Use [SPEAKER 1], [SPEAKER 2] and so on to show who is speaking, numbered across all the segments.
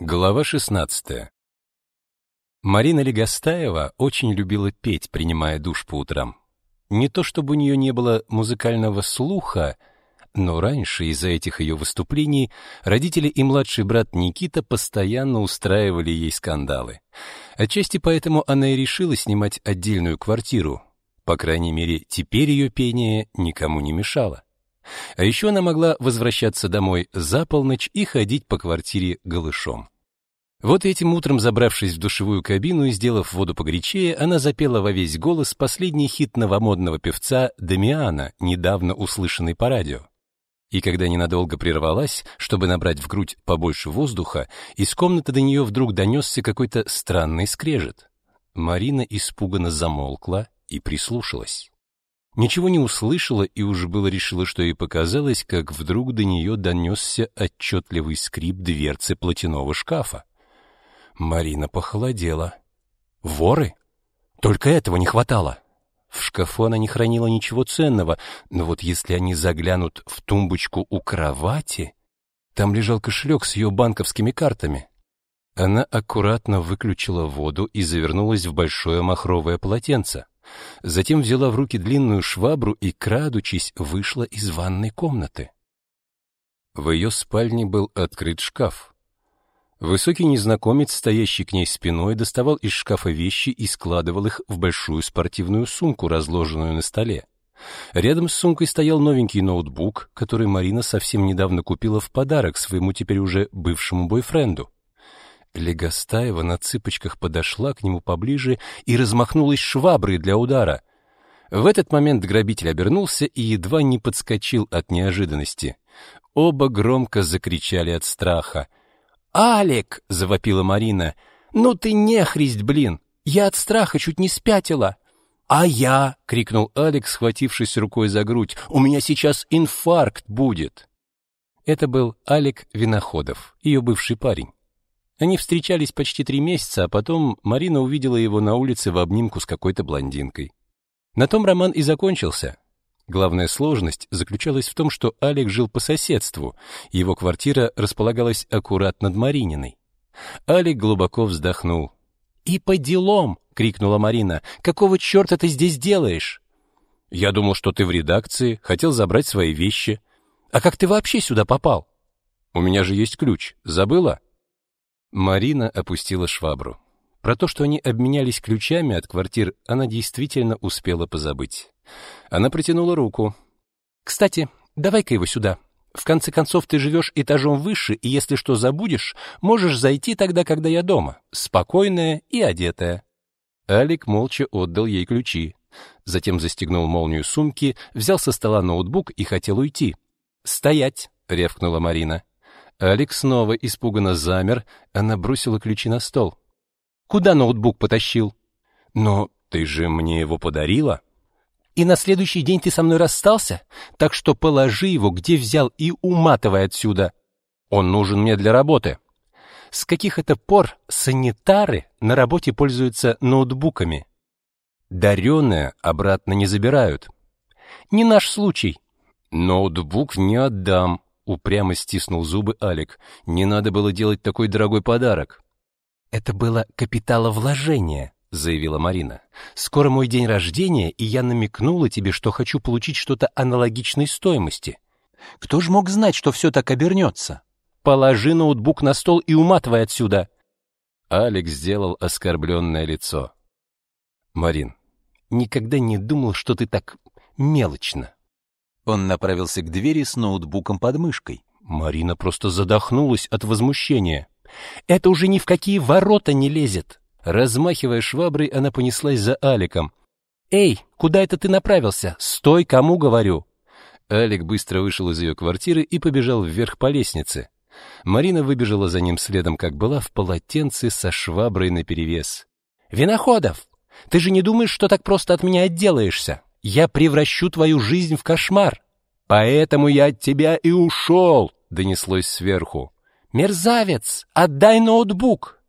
[SPEAKER 1] Глава 16. Марина Легостаева очень любила петь, принимая душ по утрам. Не то чтобы у нее не было музыкального слуха, но раньше из-за этих ее выступлений родители и младший брат Никита постоянно устраивали ей скандалы. Отчасти поэтому она и решила снимать отдельную квартиру. По крайней мере, теперь ее пение никому не мешало. А еще она могла возвращаться домой за полночь и ходить по квартире голышом. Вот этим утром, забравшись в душевую кабину и сделав воду погорячее, она запела во весь голос последний хит новомодного певца Дамиана, недавно услышанный по радио. И когда ненадолго прервалась, чтобы набрать в грудь побольше воздуха, из комнаты до нее вдруг донесся какой-то странный скрежет. Марина испуганно замолкла и прислушалась. Ничего не услышала и уж было решила, что ей показалось, как вдруг до нее донесся отчетливый скрип дверцы платяного шкафа. Марина похолодела. Воры? Только этого не хватало. В шкафу она не хранила ничего ценного, но вот если они заглянут в тумбочку у кровати, там лежал кошелек с ее банковскими картами. Она аккуратно выключила воду и завернулась в большое махровое полотенце. Затем взяла в руки длинную швабру и, крадучись, вышла из ванной комнаты. В ее спальне был открыт шкаф. Высокий незнакомец, стоящий к ней спиной, доставал из шкафа вещи и складывал их в большую спортивную сумку, разложенную на столе. Рядом с сумкой стоял новенький ноутбук, который Марина совсем недавно купила в подарок своему теперь уже бывшему бойфренду. Легостаева на цыпочках подошла к нему поближе и размахнулась шваброй для удара. В этот момент грабитель обернулся и едва не подскочил от неожиданности. Оба громко закричали от страха. «Алик!» — завопила Марина. «Ну ты нехристь, блин! Я от страха чуть не спятила!» «А я!» — крикнул Алик, схватившись рукой за грудь. «У меня сейчас инфаркт будет!» Это был Алик Виноходов, ее бывший парень. Они встречались почти три месяца, а потом Марина увидела его на улице в обнимку с какой-то блондинкой. На том роман и закончился. Главная сложность заключалась в том, что Алик жил по соседству, его квартира располагалась аккурат над Марининой. Алик глубоко вздохнул. «И по делам!» — крикнула Марина. «Какого черта ты здесь делаешь?» «Я думал, что ты в редакции, хотел забрать свои вещи. А как ты вообще сюда попал?» «У меня же есть ключ. Забыла?» Марина опустила швабру. Про то, что они обменялись ключами от квартир, она действительно успела позабыть. Она протянула руку. «Кстати, давай-ка его сюда. В конце концов, ты живешь этажом выше, и если что забудешь, можешь зайти тогда, когда я дома, спокойная и одетая». Алик молча отдал ей ключи. Затем застегнул молнию сумки, взял со стола ноутбук и хотел уйти. «Стоять!» — рявкнула Марина. Алекс снова испуганно замер, она бросила ключи на стол. «Куда ноутбук потащил?» «Но ты же мне его подарила». «И на следующий день ты со мной расстался? Так что положи его, где взял, и уматывай отсюда. Он нужен мне для работы». «С каких это пор санитары на работе пользуются ноутбуками?» «Даренное обратно не забирают». «Не наш случай». «Ноутбук не отдам», Упрямо стиснул зубы Алик. Не надо было делать такой дорогой подарок. Это было капиталовложение, заявила Марина. Скоро мой день рождения, и я намекнула тебе, что хочу получить что-то аналогичной стоимости. Кто ж мог знать, что все так обернется? Положи ноутбук на стол и уматывай отсюда. Алекс сделал оскорбленное лицо. Марин, никогда не думал, что ты так мелочна. Он направился к двери с ноутбуком под мышкой. Марина просто задохнулась от возмущения. «Это уже ни в какие ворота не лезет!» Размахивая шваброй, она понеслась за Аликом. «Эй, куда это ты направился? Стой, кому говорю!» Алик быстро вышел из ее квартиры и побежал вверх по лестнице. Марина выбежала за ним следом, как была, в полотенце со шваброй наперевес. «Виноходов! Ты же не думаешь, что так просто от меня отделаешься? Я превращу твою жизнь в кошмар. Поэтому я от тебя и ушел», — донеслось сверху. «Мерзавец, отдай ноутбук!»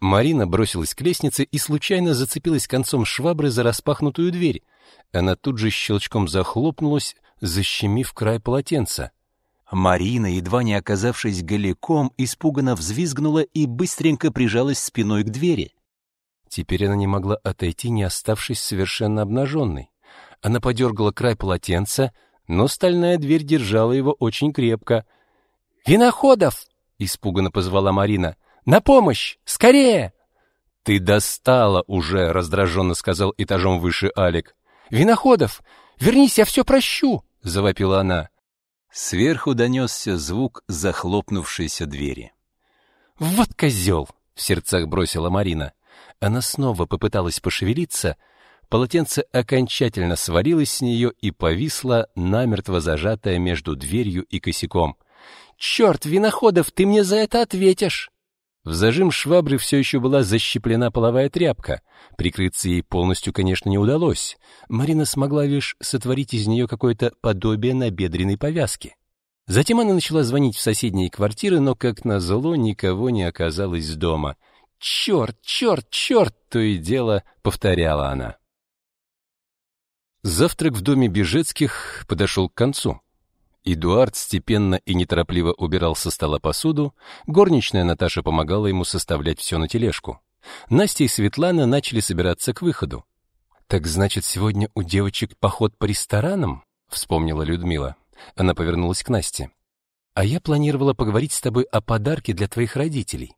[SPEAKER 1] Марина бросилась к лестнице и случайно зацепилась концом швабры за распахнутую дверь. Она тут же щелчком захлопнулась, защемив край полотенца.
[SPEAKER 2] Марина, едва не оказавшись голиком, испуганно взвизгнула и быстренько прижалась спиной к двери.
[SPEAKER 1] Теперь она не могла отойти, не оставшись совершенно обнаженной. Она подергала край полотенца, но стальная дверь держала его очень крепко. «Виноходов!» — испуганно позвала Марина. «На помощь! Скорее!» «Ты достала уже!» — раздраженно сказал этажом выше Алик. «Виноходов! Вернись, я все прощу!» — завопила она.
[SPEAKER 2] Сверху донесся звук захлопнувшейся двери.
[SPEAKER 1] «Вот козел!» — в сердцах бросила Марина. Она снова попыталась пошевелиться, полотенце окончательно свалилось с нее и повисло, намертво зажатое между дверью и косяком. «Черт, Виноходов, ты мне за это ответишь!» В зажим швабры все еще была защеплена половая тряпка. Прикрыться ей полностью, конечно, не удалось. Марина смогла лишь сотворить из нее какое-то подобие набедренной повязки. Затем она начала звонить в соседние квартиры, но, как назло, никого не оказалось дома. «Черт, черт, черт!» — то и дело повторяла она. Завтрак в доме Бежецких подошел к концу. Эдуард степенно и неторопливо убирал со стола посуду, горничная Наташа помогала ему составлять все на тележку. Настя и Светлана начали собираться к выходу. «Так значит, сегодня у девочек поход по ресторанам?» — вспомнила Людмила. Она повернулась к Насте. «А я планировала поговорить с тобой о подарке для твоих родителей.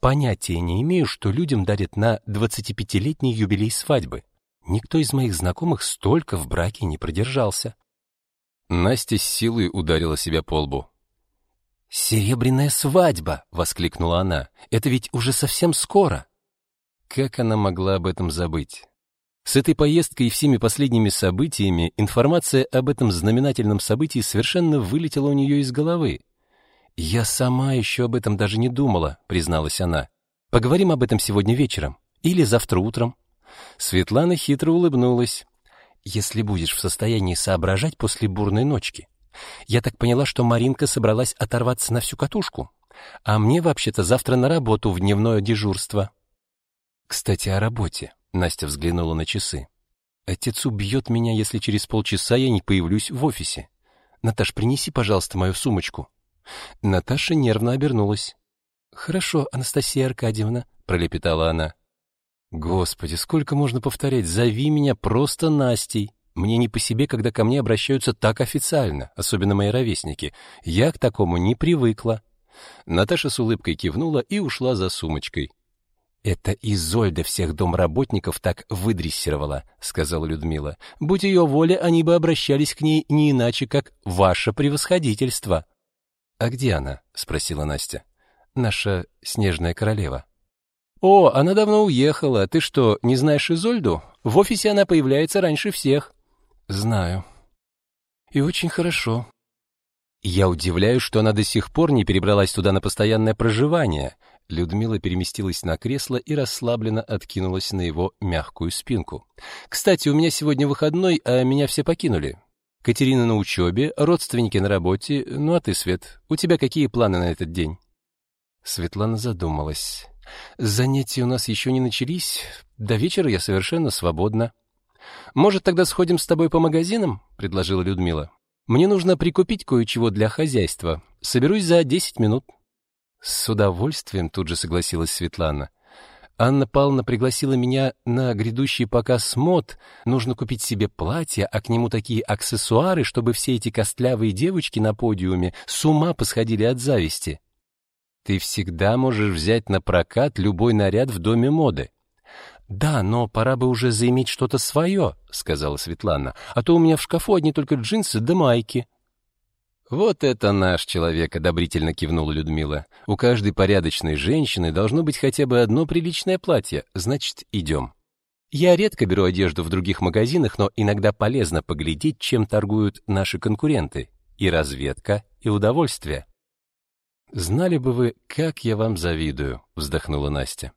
[SPEAKER 1] Понятия не имею, что людям дарят на 25-летний юбилей свадьбы. Никто из моих знакомых столько в браке не продержался. Настя с силой ударила себя по лбу. «Серебряная свадьба!» — воскликнула она. «Это ведь уже совсем скоро!» Как она могла об этом забыть? С этой поездкой и всеми последними событиями информация об этом знаменательном событии совершенно вылетела у нее из головы. «Я сама еще об этом даже не думала», — призналась она. «Поговорим об этом сегодня вечером или завтра утром». Светлана хитро улыбнулась если будешь в состоянии соображать после бурной ночки. Я так поняла, что Маринка собралась оторваться на всю катушку, а мне вообще-то завтра на работу в дневное дежурство. Кстати, о работе. Настя взглянула на часы. Отец убьет меня, если через полчаса я не появлюсь в офисе. Наташ, принеси, пожалуйста, мою сумочку. Наташа нервно обернулась. Хорошо, Анастасия Аркадьевна, пролепетала она. Господи, сколько можно повторять? Зови меня просто Настей. Мне не по себе, когда ко мне обращаются так официально, особенно мои ровесники. Я к такому не привыкла. Наташа с улыбкой кивнула и ушла за сумочкой. Это Изольда всех домработников так выдрессировала, сказала Людмила. Будь ее воля, они бы обращались к ней не иначе, как ваше превосходительство. А где она? спросила Настя. Наша снежная королева. «О, она давно уехала. Ты что, не знаешь Изольду? В офисе она появляется раньше всех». «Знаю. И очень хорошо». «Я удивляюсь, что она до сих пор не перебралась туда на постоянное проживание». Людмила переместилась на кресло и расслабленно откинулась на его мягкую спинку. «Кстати, у меня сегодня выходной, а меня все покинули. Катерина на учебе, родственники на работе. Ну а ты, Свет, у тебя какие планы на этот день?» Светлана задумалась. Занятия у нас еще не начались. До вечера я совершенно свободна. Может, тогда сходим с тобой по магазинам, предложила Людмила. Мне нужно прикупить кое-чего для хозяйства. Соберусь за десять минут. С удовольствием тут же согласилась Светлана. Анна Павловна пригласила меня на грядущий показ мод. Нужно купить себе платье, а к нему такие аксессуары, чтобы все эти костлявые девочки на подиуме с ума посходили от зависти. Ты всегда можешь взять на прокат любой наряд в доме моды. Да, но пора бы уже заиметь что-то свое, сказала Светлана. А то у меня в шкафу одни только джинсы да майки. Вот это наш человек, одобрительно кивнула Людмила. У каждой порядочной женщины должно быть хотя бы одно приличное платье. Значит, идем. Я редко беру одежду в других магазинах, но иногда полезно поглядеть, чем торгуют наши конкуренты. И разведка, и удовольствие. Знали бы вы, как я вам завидую, вздохнула Настя.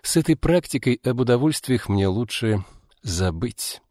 [SPEAKER 1] С этой практикой об удовольствиях мне лучше забыть.